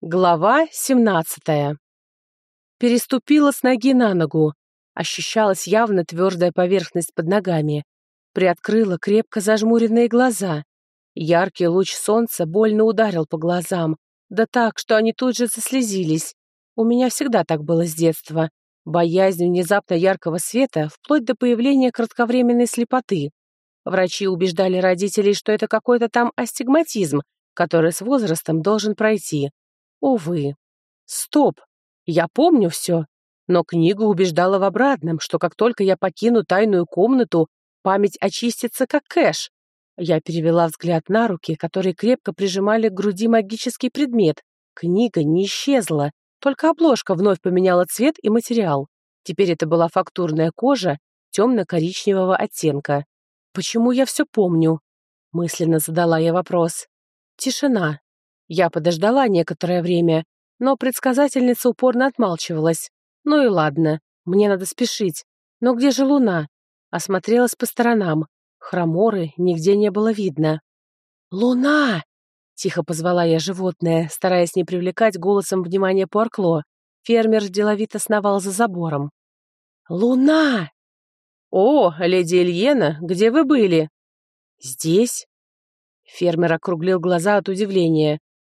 Глава 17. Переступила с ноги на ногу. Ощущалась явно твердая поверхность под ногами. Приоткрыла крепко зажмуренные глаза. Яркий луч солнца больно ударил по глазам, да так, что они тут же заслезились. У меня всегда так было с детства. Боязнь внезапно яркого света, вплоть до появления кратковременной слепоты. Врачи убеждали родителей, что это какой-то там астигматизм, который с возрастом должен пройти. Увы. Стоп! Я помню все. Но книга убеждала в обратном, что как только я покину тайную комнату, память очистится как кэш. Я перевела взгляд на руки, которые крепко прижимали к груди магический предмет. Книга не исчезла, только обложка вновь поменяла цвет и материал. Теперь это была фактурная кожа темно-коричневого оттенка. «Почему я все помню?» Мысленно задала я вопрос. Тишина. Я подождала некоторое время, но предсказательница упорно отмалчивалась. Ну и ладно, мне надо спешить. Но где же луна? Осмотрелась по сторонам. Хроморы нигде не было видно. «Луна!» — тихо позвала я животное, стараясь не привлекать голосом внимания Пуаркло. Фермер деловито сновал за забором. «Луна!» «О, леди Ильена, где вы были?» «Здесь?» Фермер округлил глаза от удивления.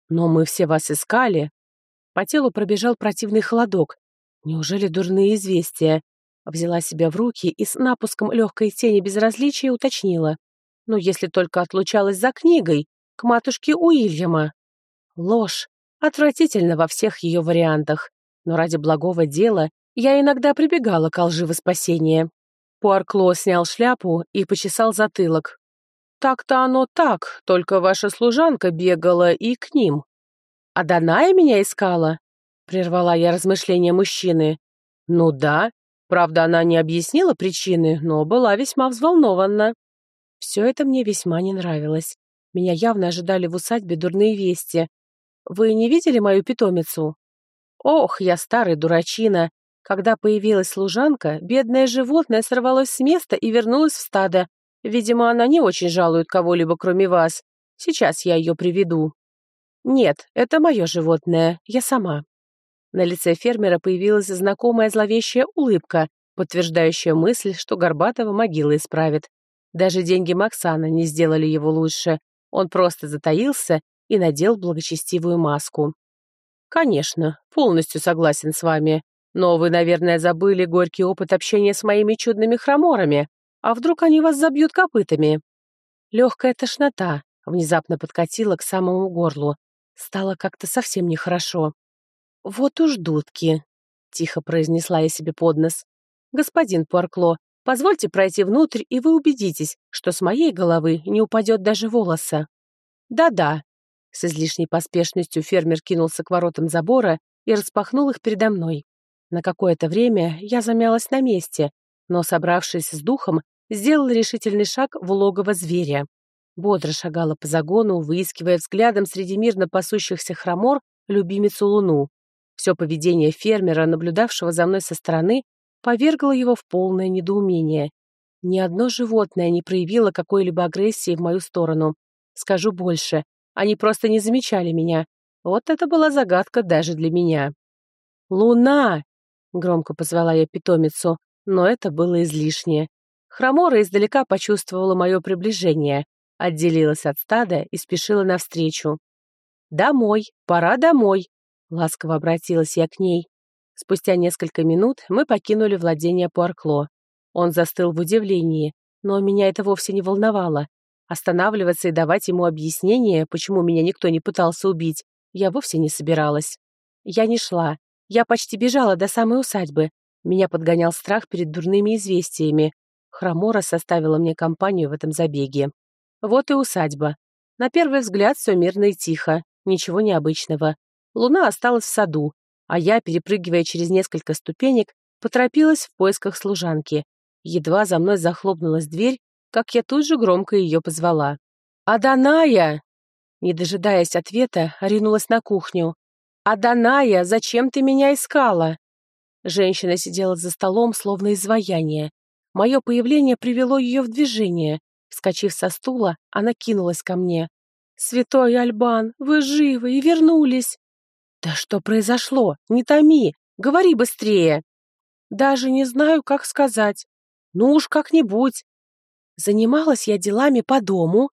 «Но мы все вас искали». По телу пробежал противный холодок. Неужели дурные известия? Взяла себя в руки и с напуском легкой тени безразличия уточнила. «Ну, если только отлучалась за книгой, к матушке Уильяма». Ложь. Отвратительно во всех ее вариантах. Но ради благого дела я иногда прибегала к лжи во спасение. Пуаркло снял шляпу и почесал затылок. «Так-то оно так, только ваша служанка бегала и к ним». «А Даная меня искала?» — прервала я размышления мужчины. «Ну да. Правда, она не объяснила причины, но была весьма взволнована». Все это мне весьма не нравилось. Меня явно ожидали в усадьбе дурные вести. «Вы не видели мою питомицу?» «Ох, я старый дурачина. Когда появилась служанка, бедное животное сорвалось с места и вернулось в стадо, Видимо, она не очень жалует кого-либо, кроме вас. Сейчас я ее приведу». «Нет, это мое животное, я сама». На лице фермера появилась знакомая зловещая улыбка, подтверждающая мысль, что Горбатова могила исправит. Даже деньги Максана не сделали его лучше. Он просто затаился и надел благочестивую маску. «Конечно, полностью согласен с вами. Но вы, наверное, забыли горький опыт общения с моими чудными хроморами. А вдруг они вас забьют копытами? Легкая тошнота внезапно подкатила к самому горлу. Стало как-то совсем нехорошо. «Вот уж дудки», — тихо произнесла я себе под нос. «Господин Пуаркло, позвольте пройти внутрь, и вы убедитесь, что с моей головы не упадет даже волоса». «Да-да», — с излишней поспешностью фермер кинулся к воротам забора и распахнул их передо мной. На какое-то время я замялась на месте, но, собравшись с духом, сделал решительный шаг в логово зверя. Бодро шагала по загону, выискивая взглядом среди мирно пасущихся хромор любимицу Луну. Все поведение фермера, наблюдавшего за мной со стороны, повергло его в полное недоумение. Ни одно животное не проявило какой-либо агрессии в мою сторону. Скажу больше, они просто не замечали меня. Вот это была загадка даже для меня. «Луна!» — громко позвала я питомицу но это было излишнее. Хромора издалека почувствовала мое приближение, отделилась от стада и спешила навстречу. «Домой, пора домой», — ласково обратилась я к ней. Спустя несколько минут мы покинули владение Пуаркло. Он застыл в удивлении, но меня это вовсе не волновало. Останавливаться и давать ему объяснение, почему меня никто не пытался убить, я вовсе не собиралась. Я не шла. Я почти бежала до самой усадьбы, меня подгонял страх перед дурными известиями. Хромора составила мне компанию в этом забеге. Вот и усадьба. На первый взгляд все мирно и тихо, ничего необычного. Луна осталась в саду, а я, перепрыгивая через несколько ступенек, поторопилась в поисках служанки. Едва за мной захлопнулась дверь, как я тут же громко ее позвала. «Аданая!» Не дожидаясь ответа, ринулась на кухню. «Аданая, зачем ты меня искала?» Женщина сидела за столом, словно изваяние. Мое появление привело ее в движение. Вскочив со стула, она кинулась ко мне. «Святой Альбан, вы живы и вернулись!» «Да что произошло? Не томи! Говори быстрее!» «Даже не знаю, как сказать. Ну уж как-нибудь». Занималась я делами по дому.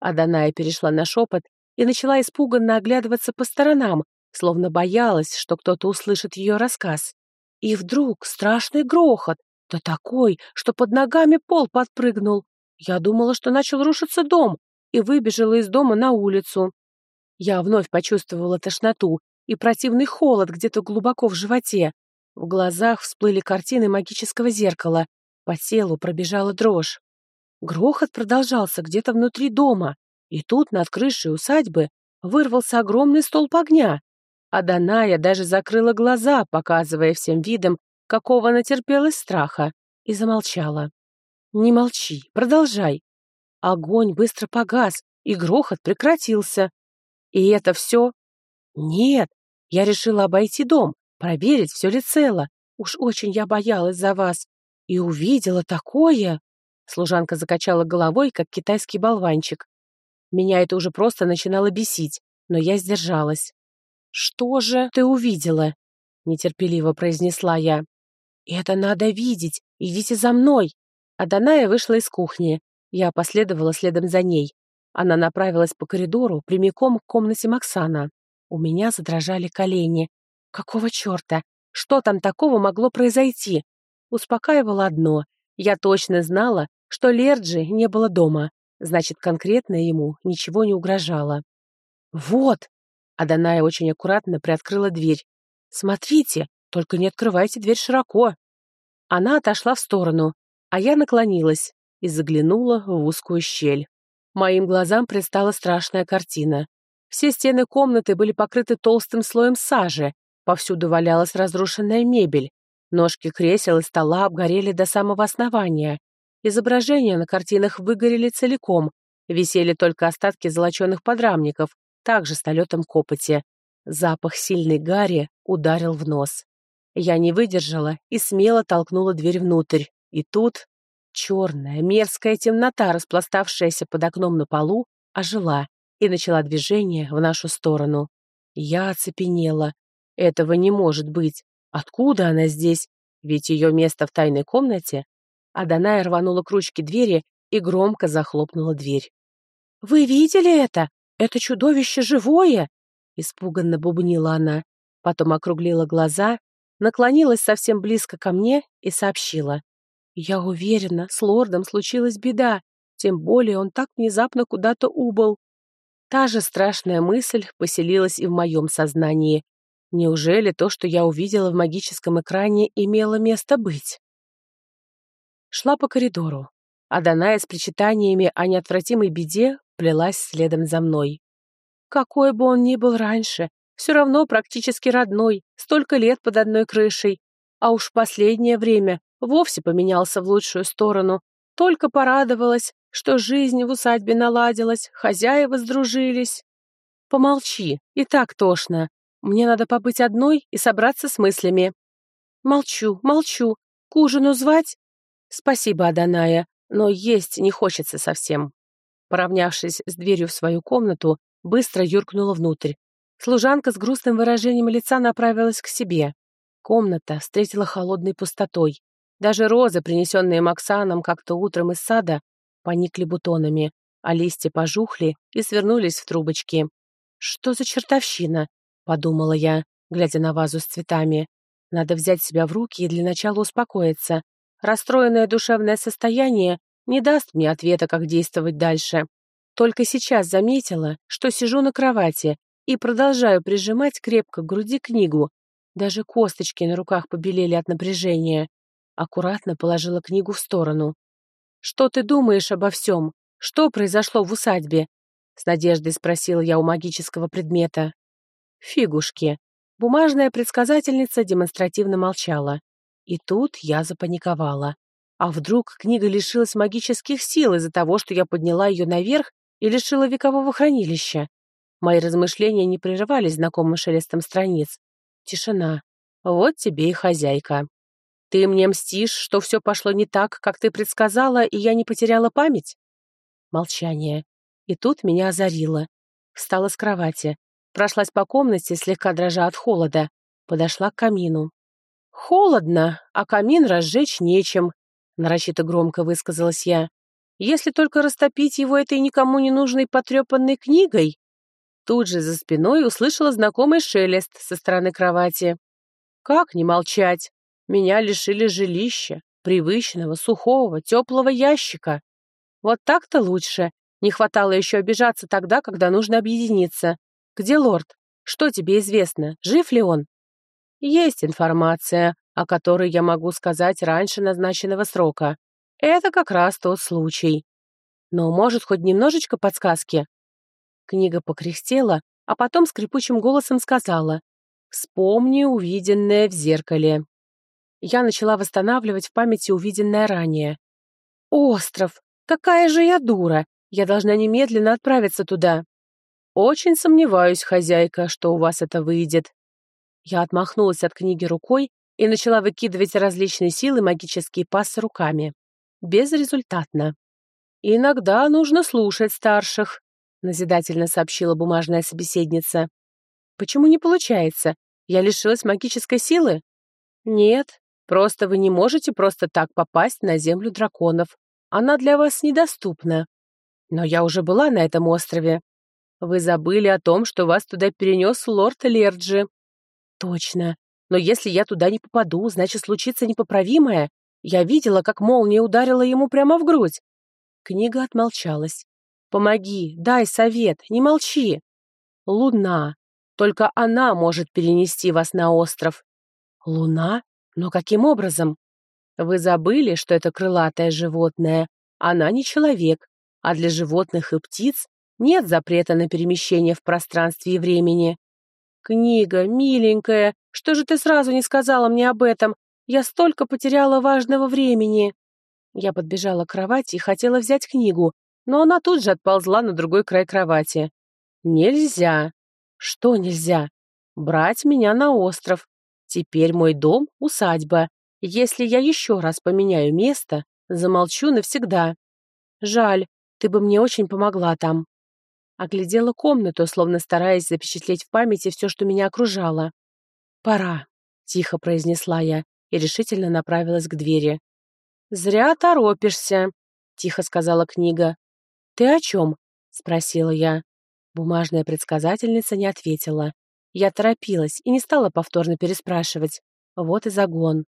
Аданая перешла на шепот и начала испуганно оглядываться по сторонам, словно боялась, что кто-то услышит ее рассказ. И вдруг страшный грохот, да такой, что под ногами пол подпрыгнул. Я думала, что начал рушиться дом, и выбежала из дома на улицу. Я вновь почувствовала тошноту и противный холод где-то глубоко в животе. В глазах всплыли картины магического зеркала, по телу пробежала дрожь. Грохот продолжался где-то внутри дома, и тут над крышей усадьбы вырвался огромный столб огня. А Даная даже закрыла глаза, показывая всем видом, какого натерпелась страха, и замолчала. «Не молчи, продолжай». Огонь быстро погас, и грохот прекратился. И это все? Нет, я решила обойти дом, проверить, все ли цело. Уж очень я боялась за вас. И увидела такое. Служанка закачала головой, как китайский болванчик. Меня это уже просто начинало бесить, но я сдержалась. «Что же ты увидела?» — нетерпеливо произнесла я. «Это надо видеть! Идите за мной!» Аданая вышла из кухни. Я последовала следом за ней. Она направилась по коридору прямиком к комнате Максана. У меня задрожали колени. Какого черта? Что там такого могло произойти? Успокаивало одно. Я точно знала, что Лерджи не было дома. Значит, конкретно ему ничего не угрожало. «Вот!» Аданая очень аккуратно приоткрыла дверь. «Смотрите, только не открывайте дверь широко». Она отошла в сторону, а я наклонилась и заглянула в узкую щель. Моим глазам предстала страшная картина. Все стены комнаты были покрыты толстым слоем сажи, повсюду валялась разрушенная мебель. Ножки кресел и стола обгорели до самого основания. Изображения на картинах выгорели целиком, висели только остатки золоченых подрамников, также с налетом копоти. Запах сильной гари ударил в нос. Я не выдержала и смело толкнула дверь внутрь. И тут черная, мерзкая темнота, распластавшаяся под окном на полу, ожила и начала движение в нашу сторону. Я оцепенела. Этого не может быть. Откуда она здесь? Ведь ее место в тайной комнате. Аданая рванула к ручке двери и громко захлопнула дверь. «Вы видели это? Это чудовище живое!» Испуганно бубнила она. Потом округлила глаза наклонилась совсем близко ко мне и сообщила. «Я уверена, с лордом случилась беда, тем более он так внезапно куда-то убыл». Та же страшная мысль поселилась и в моем сознании. Неужели то, что я увидела в магическом экране, имело место быть? Шла по коридору, а Даная с причитаниями о неотвратимой беде плелась следом за мной. Какой бы он ни был раньше, все равно практически родной, столько лет под одной крышей. А уж последнее время вовсе поменялся в лучшую сторону. Только порадовалась, что жизнь в усадьбе наладилась, хозяева сдружились. Помолчи, и так тошно. Мне надо побыть одной и собраться с мыслями. Молчу, молчу. К ужину звать? Спасибо, Аданая, но есть не хочется совсем. Поравнявшись с дверью в свою комнату, быстро юркнула внутрь. Служанка с грустным выражением лица направилась к себе. Комната встретила холодной пустотой. Даже розы, принесенные Максаном как-то утром из сада, поникли бутонами, а листья пожухли и свернулись в трубочки. «Что за чертовщина?» — подумала я, глядя на вазу с цветами. «Надо взять себя в руки и для начала успокоиться. Расстроенное душевное состояние не даст мне ответа, как действовать дальше. Только сейчас заметила, что сижу на кровати, и продолжаю прижимать крепко к груди книгу. Даже косточки на руках побелели от напряжения. Аккуратно положила книгу в сторону. «Что ты думаешь обо всем? Что произошло в усадьбе?» С надеждой спросила я у магического предмета. «Фигушки». Бумажная предсказательница демонстративно молчала. И тут я запаниковала. А вдруг книга лишилась магических сил из-за того, что я подняла ее наверх и лишила векового хранилища? Мои размышления не прерывались знакомым шелестом страниц. Тишина. Вот тебе и хозяйка. Ты мне мстишь, что все пошло не так, как ты предсказала, и я не потеряла память? Молчание. И тут меня озарило. Встала с кровати. Прошлась по комнате, слегка дрожа от холода. Подошла к камину. «Холодно, а камин разжечь нечем», — нарочито громко высказалась я. «Если только растопить его этой никому не нужной потрепанной книгой». Тут же за спиной услышала знакомый шелест со стороны кровати. «Как не молчать? Меня лишили жилища, привычного, сухого, теплого ящика. Вот так-то лучше. Не хватало еще обижаться тогда, когда нужно объединиться. Где лорд? Что тебе известно? Жив ли он? Есть информация, о которой я могу сказать раньше назначенного срока. Это как раз тот случай. Но может хоть немножечко подсказки? Книга покряхтела, а потом скрипучим голосом сказала «Вспомни увиденное в зеркале». Я начала восстанавливать в памяти увиденное ранее. «Остров! Какая же я дура! Я должна немедленно отправиться туда!» «Очень сомневаюсь, хозяйка, что у вас это выйдет». Я отмахнулась от книги рукой и начала выкидывать различные силы магические пассы руками. Безрезультатно. «Иногда нужно слушать старших», — назидательно сообщила бумажная собеседница. «Почему не получается? Я лишилась магической силы?» «Нет, просто вы не можете просто так попасть на землю драконов. Она для вас недоступна. Но я уже была на этом острове. Вы забыли о том, что вас туда перенес лорд Лерджи. Точно. Но если я туда не попаду, значит, случится непоправимое. Я видела, как молния ударила ему прямо в грудь. Книга отмолчалась. «Помоги, дай совет, не молчи!» «Луна. Только она может перенести вас на остров». «Луна? Но каким образом?» «Вы забыли, что это крылатое животное. Она не человек, а для животных и птиц нет запрета на перемещение в пространстве и времени. Книга, миленькая, что же ты сразу не сказала мне об этом? Я столько потеряла важного времени. Я подбежала к кровати и хотела взять книгу, но она тут же отползла на другой край кровати. Нельзя. Что нельзя? Брать меня на остров. Теперь мой дом — усадьба. Если я еще раз поменяю место, замолчу навсегда. Жаль, ты бы мне очень помогла там. Оглядела комнату, словно стараясь запечатлеть в памяти все, что меня окружало. «Пора», — тихо произнесла я и решительно направилась к двери. «Зря торопишься», — тихо сказала книга. «Ты о чем?» — спросила я. Бумажная предсказательница не ответила. Я торопилась и не стала повторно переспрашивать. Вот и загон.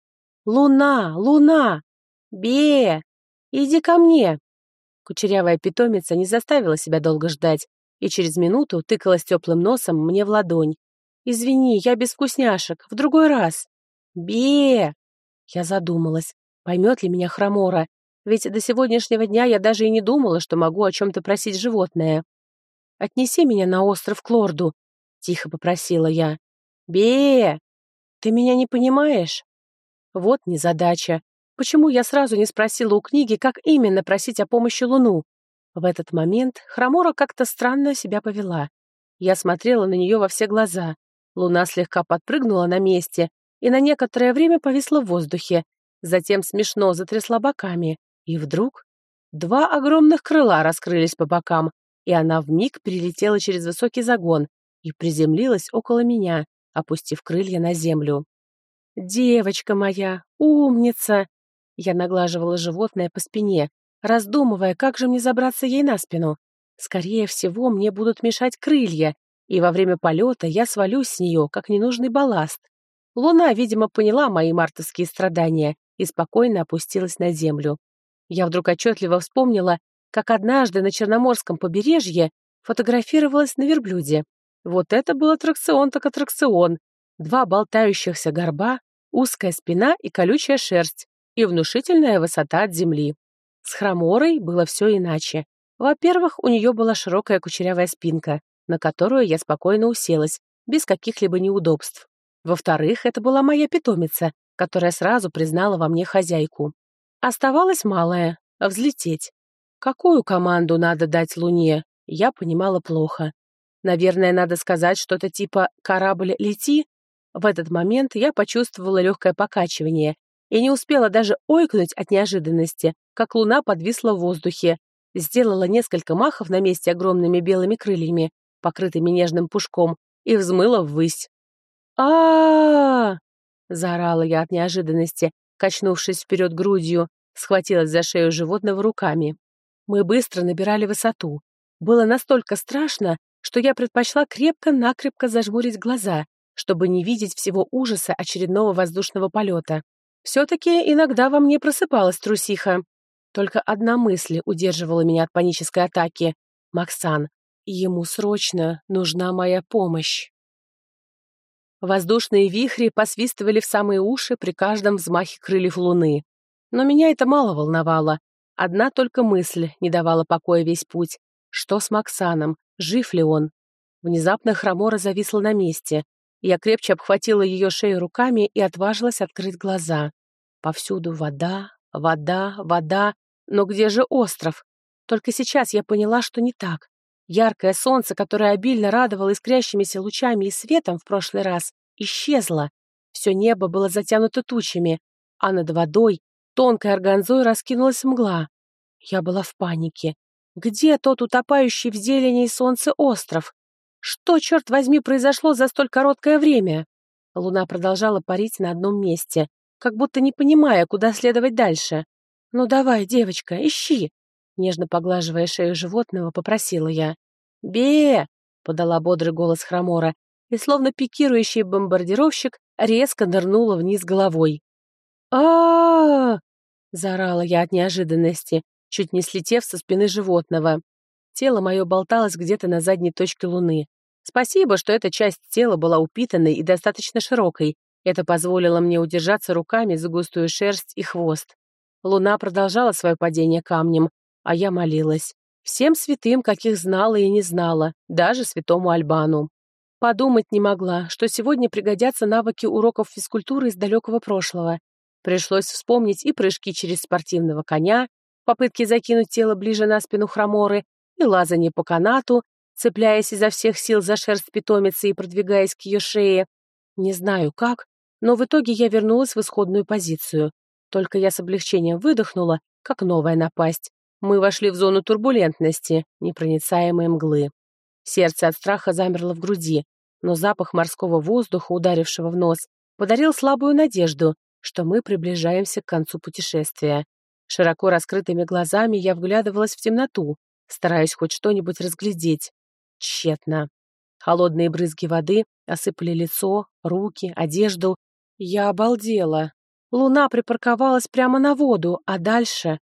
«Луна! Луна! Бе! Иди ко мне!» Кучерявая питомица не заставила себя долго ждать и через минуту тыкалась теплым носом мне в ладонь. «Извини, я без вкусняшек, в другой раз». «Бе!» Я задумалась, поймет ли меня хромора, ведь до сегодняшнего дня я даже и не думала, что могу о чем-то просить животное. «Отнеси меня на остров к лорду», — тихо попросила я. «Бе! Ты меня не понимаешь?» Вот незадача. Почему я сразу не спросила у книги, как именно просить о помощи Луну? В этот момент Хромора как-то странно себя повела. Я смотрела на нее во все глаза. Луна слегка подпрыгнула на месте и на некоторое время повисла в воздухе, затем смешно затрясла боками, и вдруг два огромных крыла раскрылись по бокам, и она вмиг перелетела через высокий загон и приземлилась около меня, опустив крылья на землю. «Девочка моя, умница!» Я наглаживала животное по спине, раздумывая, как же мне забраться ей на спину. Скорее всего, мне будут мешать крылья, и во время полета я свалюсь с нее, как ненужный балласт. Луна, видимо, поняла мои мартовские страдания и спокойно опустилась на землю. Я вдруг отчетливо вспомнила, как однажды на Черноморском побережье фотографировалась на верблюде. Вот это был аттракцион так аттракцион. Два болтающихся горба, узкая спина и колючая шерсть, и внушительная высота от земли. С Хроморой было все иначе. Во-первых, у нее была широкая кучерявая спинка, на которую я спокойно уселась, без каких-либо неудобств. Во-вторых, это была моя питомица, которая сразу признала во мне хозяйку. Оставалось малое — взлететь. Какую команду надо дать Луне, я понимала плохо. Наверное, надо сказать что-то типа «корабль, лети». В этот момент я почувствовала легкое покачивание и не успела даже ойкнуть от неожиданности, как луна подвисла в воздухе, сделала несколько махов на месте огромными белыми крыльями, покрытыми нежным пушком, и взмыла ввысь. а, заорала я от неожиданности, качнувшись вперед грудью, схватилась за шею животного руками. Мы быстро набирали высоту. Было настолько страшно, что я предпочла крепко-накрепко зажмурить глаза, чтобы не видеть всего ужаса очередного воздушного полета. Все-таки иногда во мне просыпалась трусиха. Только одна мысль удерживала меня от панической атаки. Максан. Ему срочно нужна моя помощь. Воздушные вихри посвистывали в самые уши при каждом взмахе крыльев луны. Но меня это мало волновало. Одна только мысль не давала покоя весь путь. Что с Максаном? Жив ли он? Внезапно Хромора зависла на месте. Я крепче обхватила ее шею руками и отважилась открыть глаза. Повсюду вода, вода, вода. Но где же остров? Только сейчас я поняла, что не так. Яркое солнце, которое обильно радовало искрящимися лучами и светом в прошлый раз, исчезло. Все небо было затянуто тучами, а над водой тонкой органзой раскинулась мгла. Я была в панике. Где тот утопающий в зелени солнце остров? Что, черт возьми, произошло за столь короткое время? Луна продолжала парить на одном месте, как будто не понимая, куда следовать дальше. «Ну давай, девочка, ищи!» Нежно поглаживая шею животного, попросила я. «Бе!» — подала бодрый голос Хромора, и, словно пикирующий бомбардировщик, резко нырнула вниз головой. а, заорала я от неожиданности, чуть не слетев со спины животного. Тело мое болталось где-то на задней точке луны. Спасибо, что эта часть тела была упитанной и достаточно широкой. Это позволило мне удержаться руками за густую шерсть и хвост. Луна продолжала свое падение камнем, а я молилась. Всем святым, каких знала и не знала, даже святому Альбану. Подумать не могла, что сегодня пригодятся навыки уроков физкультуры из далекого прошлого. Пришлось вспомнить и прыжки через спортивного коня, попытки закинуть тело ближе на спину хроморы, и лазание по канату, цепляясь изо всех сил за шерсть питомицы и продвигаясь к ее шее. Не знаю как, но в итоге я вернулась в исходную позицию. Только я с облегчением выдохнула, как новая напасть. Мы вошли в зону турбулентности, непроницаемой мглы. Сердце от страха замерло в груди, но запах морского воздуха, ударившего в нос, подарил слабую надежду, что мы приближаемся к концу путешествия. Широко раскрытыми глазами я вглядывалась в темноту, стараясь хоть что-нибудь разглядеть. Тщетно. Холодные брызги воды осыпали лицо, руки, одежду. Я обалдела. Луна припарковалась прямо на воду, а дальше...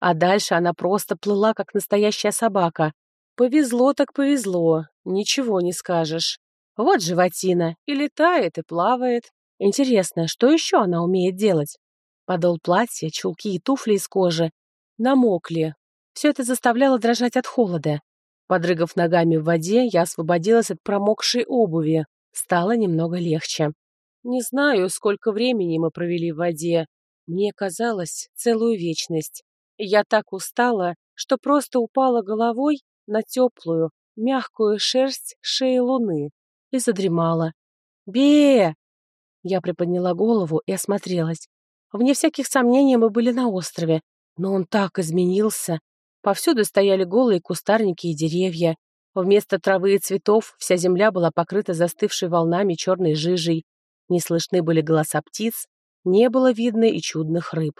А дальше она просто плыла, как настоящая собака. Повезло так повезло, ничего не скажешь. Вот животина, и летает, и плавает. Интересно, что еще она умеет делать? Подол платья, чулки и туфли из кожи намокли. Все это заставляло дрожать от холода. Подрыгав ногами в воде, я освободилась от промокшей обуви. Стало немного легче. Не знаю, сколько времени мы провели в воде. Мне казалось, целую вечность. Я так устала, что просто упала головой на теплую, мягкую шерсть шеи луны и задремала. бе Я приподняла голову и осмотрелась. Вне всяких сомнений мы были на острове, но он так изменился. Повсюду стояли голые кустарники и деревья. Вместо травы и цветов вся земля была покрыта застывшей волнами черной жижей. Не слышны были голоса птиц, не было видно и чудных рыб.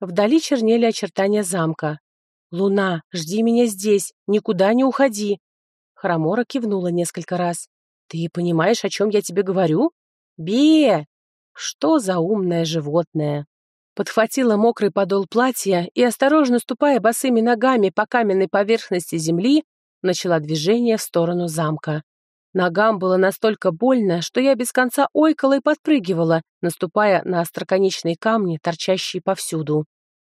Вдали чернели очертания замка. «Луна, жди меня здесь, никуда не уходи!» Хромора кивнула несколько раз. «Ты понимаешь, о чем я тебе говорю? Бе! Что за умное животное!» Подхватила мокрый подол платья и, осторожно ступая босыми ногами по каменной поверхности земли, начала движение в сторону замка. Ногам было настолько больно, что я без конца ойкала и подпрыгивала, наступая на остроконечные камни, торчащие повсюду.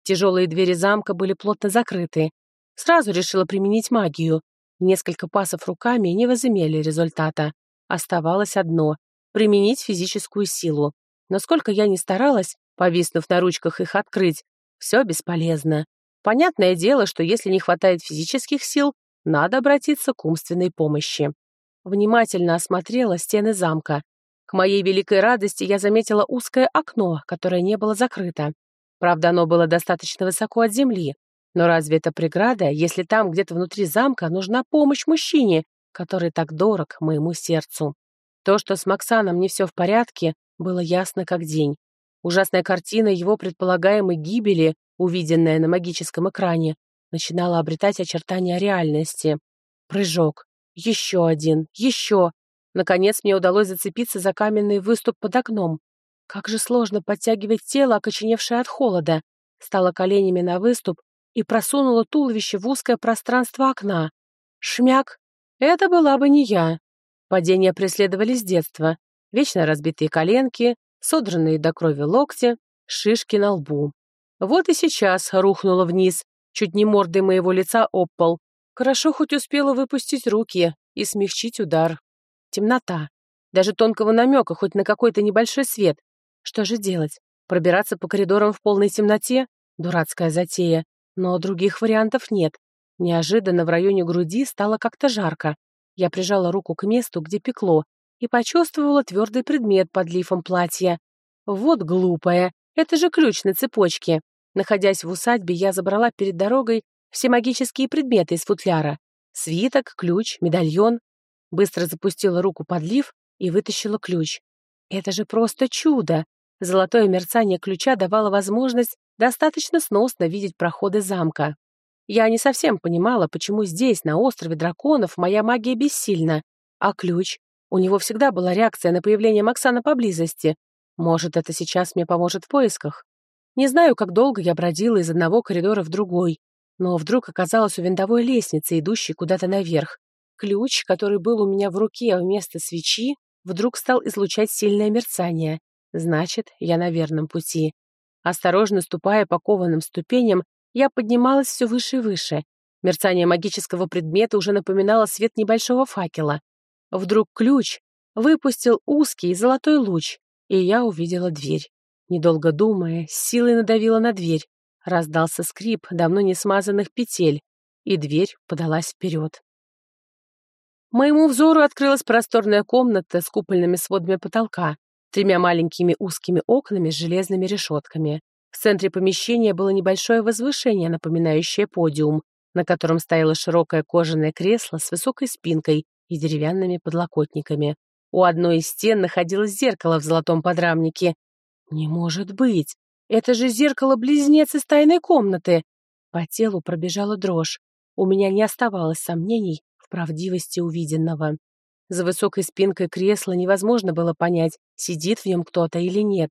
Тяжелые двери замка были плотно закрыты. Сразу решила применить магию. Несколько пасов руками не возымели результата. Оставалось одно — применить физическую силу. Но сколько я ни старалась, повиснув на ручках их открыть, все бесполезно. Понятное дело, что если не хватает физических сил, надо обратиться к умственной помощи. Внимательно осмотрела стены замка. К моей великой радости я заметила узкое окно, которое не было закрыто. Правда, оно было достаточно высоко от земли. Но разве это преграда, если там где-то внутри замка нужна помощь мужчине, который так дорог моему сердцу? То, что с Максаном не все в порядке, было ясно как день. Ужасная картина его предполагаемой гибели, увиденная на магическом экране, начинала обретать очертания реальности. Прыжок. Еще один. Еще. Наконец мне удалось зацепиться за каменный выступ под окном. Как же сложно подтягивать тело, окоченевшее от холода. Стала коленями на выступ и просунула туловище в узкое пространство окна. Шмяк. Это была бы не я. Падения преследовали с детства. Вечно разбитые коленки, содранные до крови локти, шишки на лбу. Вот и сейчас рухнула вниз, чуть не мордой моего лица об пол. Хорошо хоть успела выпустить руки и смягчить удар. Темнота. Даже тонкого намека хоть на какой-то небольшой свет. Что же делать? Пробираться по коридорам в полной темноте? Дурацкая затея. Но других вариантов нет. Неожиданно в районе груди стало как-то жарко. Я прижала руку к месту, где пекло, и почувствовала твердый предмет под лифом платья. Вот глупая, это же ключ на цепочке. Находясь в усадьбе, я забрала перед дорогой все магические предметы из футляра. Свиток, ключ, медальон. Быстро запустила руку под лиф и вытащила ключ. Это же просто чудо! Золотое мерцание ключа давало возможность достаточно сносно видеть проходы замка. Я не совсем понимала, почему здесь, на острове драконов, моя магия бессильна, а ключ у него всегда была реакция на появление Максана поблизости. Может, это сейчас мне поможет в поисках. Не знаю, как долго я бродила из одного коридора в другой, но вдруг оказалась у винтовой лестницы, идущей куда-то наверх. Ключ, который был у меня в руке вместо свечи, вдруг стал излучать сильное мерцание. Значит, я на верном пути. Осторожно ступая по кованым ступеням, я поднималась все выше и выше. Мерцание магического предмета уже напоминало свет небольшого факела. Вдруг ключ выпустил узкий золотой луч, и я увидела дверь. Недолго думая, силой надавила на дверь. Раздался скрип давно не смазанных петель, и дверь подалась вперед. Моему взору открылась просторная комната с купольными сводами потолка, тремя маленькими узкими окнами с железными решетками. В центре помещения было небольшое возвышение, напоминающее подиум, на котором стояло широкое кожаное кресло с высокой спинкой и деревянными подлокотниками. У одной из стен находилось зеркало в золотом подрамнике. «Не может быть! Это же зеркало-близнец из тайной комнаты!» По телу пробежала дрожь. У меня не оставалось сомнений в правдивости увиденного. За высокой спинкой кресла невозможно было понять, сидит в нем кто-то или нет.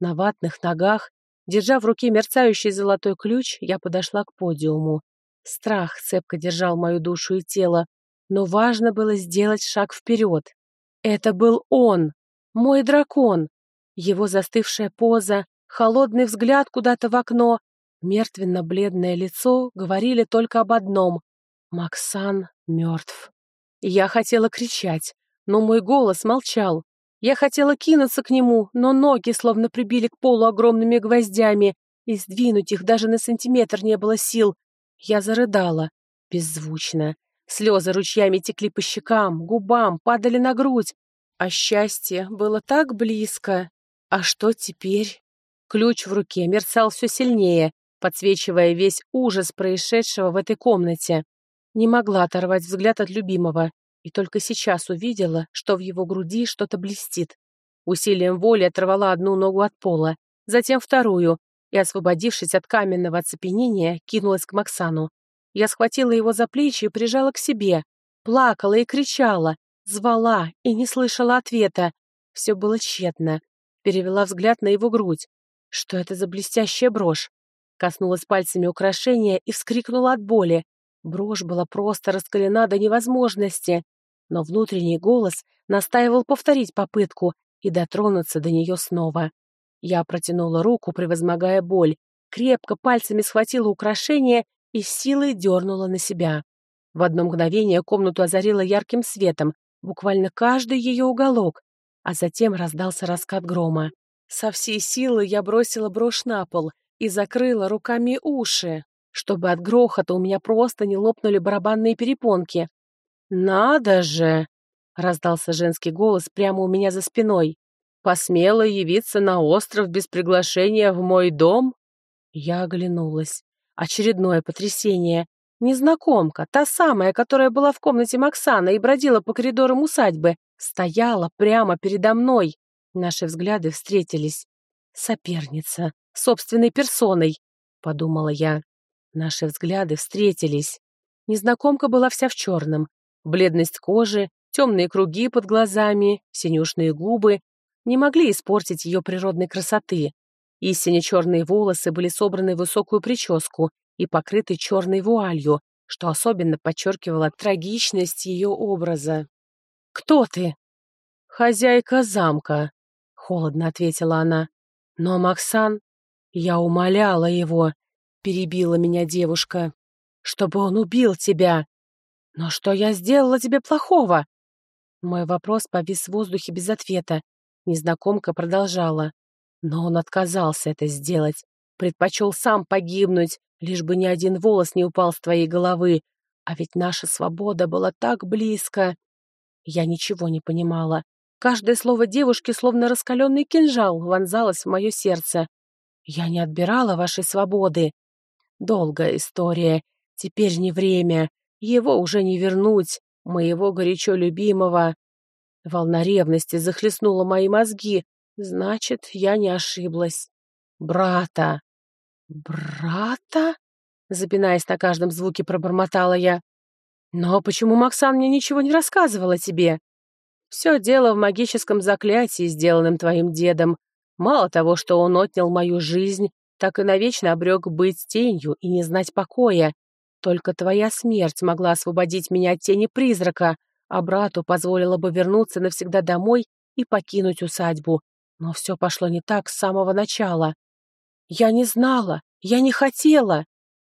На ватных ногах, держа в руке мерцающий золотой ключ, я подошла к подиуму. Страх цепко держал мою душу и тело но важно было сделать шаг вперед. Это был он, мой дракон. Его застывшая поза, холодный взгляд куда-то в окно, мертвенно-бледное лицо говорили только об одном — Максан мертв. Я хотела кричать, но мой голос молчал. Я хотела кинуться к нему, но ноги словно прибили к полу огромными гвоздями, и сдвинуть их даже на сантиметр не было сил. Я зарыдала, беззвучно, Слезы ручьями текли по щекам, губам, падали на грудь. А счастье было так близко. А что теперь? Ключ в руке мерцал все сильнее, подсвечивая весь ужас происшедшего в этой комнате. Не могла оторвать взгляд от любимого, и только сейчас увидела, что в его груди что-то блестит. Усилием воли оторвала одну ногу от пола, затем вторую, и, освободившись от каменного оцепенения, кинулась к Максану. Я схватила его за плечи и прижала к себе. Плакала и кричала, звала и не слышала ответа. Все было тщетно. Перевела взгляд на его грудь. Что это за блестящая брошь? Коснулась пальцами украшения и вскрикнула от боли. Брошь была просто раскалена до невозможности. Но внутренний голос настаивал повторить попытку и дотронуться до нее снова. Я протянула руку, превозмогая боль, крепко пальцами схватила украшение и силой дернула на себя. В одно мгновение комнату озарило ярким светом, буквально каждый ее уголок, а затем раздался раскат грома. Со всей силы я бросила брошь на пол и закрыла руками уши, чтобы от грохота у меня просто не лопнули барабанные перепонки. «Надо же!» — раздался женский голос прямо у меня за спиной. «Посмела явиться на остров без приглашения в мой дом?» Я оглянулась. Очередное потрясение. Незнакомка, та самая, которая была в комнате Максана и бродила по коридорам усадьбы, Стояла прямо передо мной. Наши взгляды встретились. Соперница, собственной персоной, подумала я. Наши взгляды встретились. Незнакомка была вся в черном. Бледность кожи, темные круги под глазами, синюшные губы не могли испортить ее природной красоты. Истине черные волосы были собраны в высокую прическу и покрыты черной вуалью, что особенно подчеркивало трагичность ее образа. «Кто ты?» «Хозяйка замка», — холодно ответила она. «Но Максан...» «Я умоляла его», — перебила меня девушка, — «чтобы он убил тебя». «Но что я сделала тебе плохого?» Мой вопрос повис в воздухе без ответа. Незнакомка продолжала. Но он отказался это сделать. Предпочел сам погибнуть, лишь бы ни один волос не упал с твоей головы. А ведь наша свобода была так близко. Я ничего не понимала. Каждое слово девушки, словно раскаленный кинжал, вонзалось в мое сердце. Я не отбирала вашей свободы. Долгая история. Теперь не время. Его уже не вернуть. Моего горячо любимого. Волна ревности захлестнула мои мозги. Значит, я не ошиблась. Брата. «Брата?» — запинаясь на каждом звуке, пробормотала я. «Но почему Максан мне ничего не рассказывал о тебе?» «Все дело в магическом заклятии, сделанном твоим дедом. Мало того, что он отнял мою жизнь, так и навечно обрек быть тенью и не знать покоя. Только твоя смерть могла освободить меня от тени призрака, а брату позволила бы вернуться навсегда домой и покинуть усадьбу. Но все пошло не так с самого начала. Я не знала, я не хотела.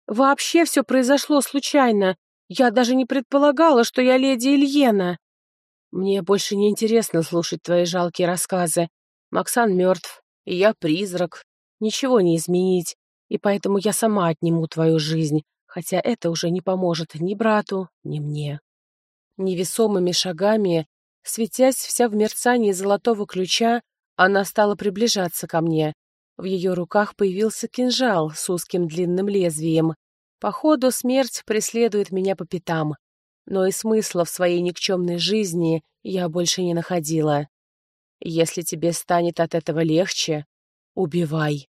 Вообще все произошло случайно. Я даже не предполагала, что я леди Ильена. Мне больше не интересно слушать твои жалкие рассказы. Максан мертв, и я призрак. Ничего не изменить, и поэтому я сама отниму твою жизнь, хотя это уже не поможет ни брату, ни мне. Невесомыми шагами, светясь вся в мерцании золотого ключа, она стала приближаться ко мне. В ее руках появился кинжал с узким длинным лезвием. Походу, смерть преследует меня по пятам. Но и смысла в своей никчемной жизни я больше не находила. Если тебе станет от этого легче, убивай.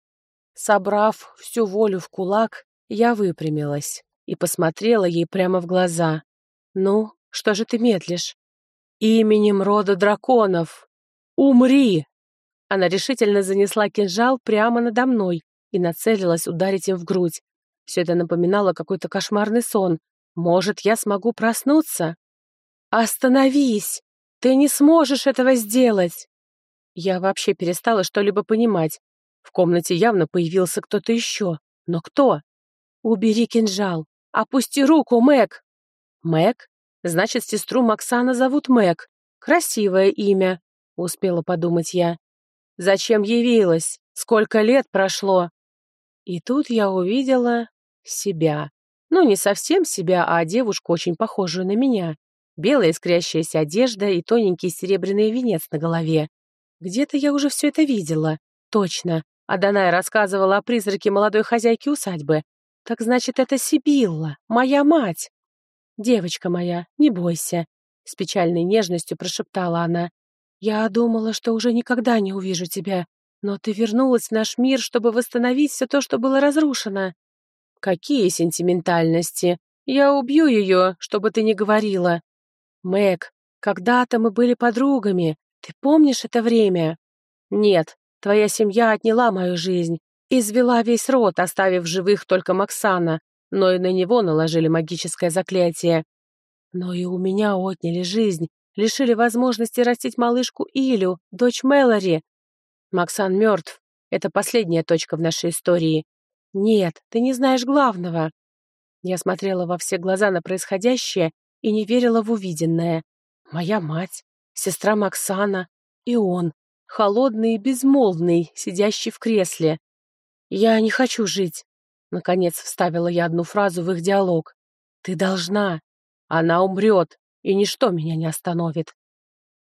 Собрав всю волю в кулак, я выпрямилась и посмотрела ей прямо в глаза. «Ну, что же ты медлишь?» «Именем рода драконов! Умри!» Она решительно занесла кинжал прямо надо мной и нацелилась ударить им в грудь. Все это напоминало какой-то кошмарный сон. Может, я смогу проснуться? «Остановись! Ты не сможешь этого сделать!» Я вообще перестала что-либо понимать. В комнате явно появился кто-то еще. Но кто? «Убери кинжал! Опусти руку, Мэг!» «Мэг? Значит, сестру Максана зовут Мэг. Красивое имя», — успела подумать я. Зачем явилась? Сколько лет прошло?» И тут я увидела себя. Ну, не совсем себя, а девушку, очень похожую на меня. Белая искрящаяся одежда и тоненький серебряный венец на голове. Где-то я уже все это видела. Точно. Аданай рассказывала о призраке молодой хозяйки усадьбы. Так значит, это Сибилла, моя мать. «Девочка моя, не бойся», — с печальной нежностью прошептала она. Я думала, что уже никогда не увижу тебя, но ты вернулась в наш мир, чтобы восстановить все то, что было разрушено. Какие сентиментальности! Я убью ее, чтобы ты не говорила. Мэг, когда-то мы были подругами. Ты помнишь это время? Нет, твоя семья отняла мою жизнь, извела весь род, оставив живых только Максана, но и на него наложили магическое заклятие. Но и у меня отняли жизнь, лишили возможности растить малышку Илю, дочь Мэлори. Максан мертв. Это последняя точка в нашей истории. Нет, ты не знаешь главного. Я смотрела во все глаза на происходящее и не верила в увиденное. Моя мать, сестра Максана и он, холодный и безмолвный, сидящий в кресле. «Я не хочу жить», — наконец вставила я одну фразу в их диалог. «Ты должна. Она умрет и ничто меня не остановит.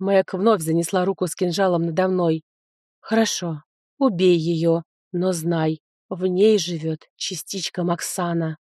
Мэг вновь занесла руку с кинжалом надо мной. «Хорошо, убей ее, но знай, в ней живет частичка Максана».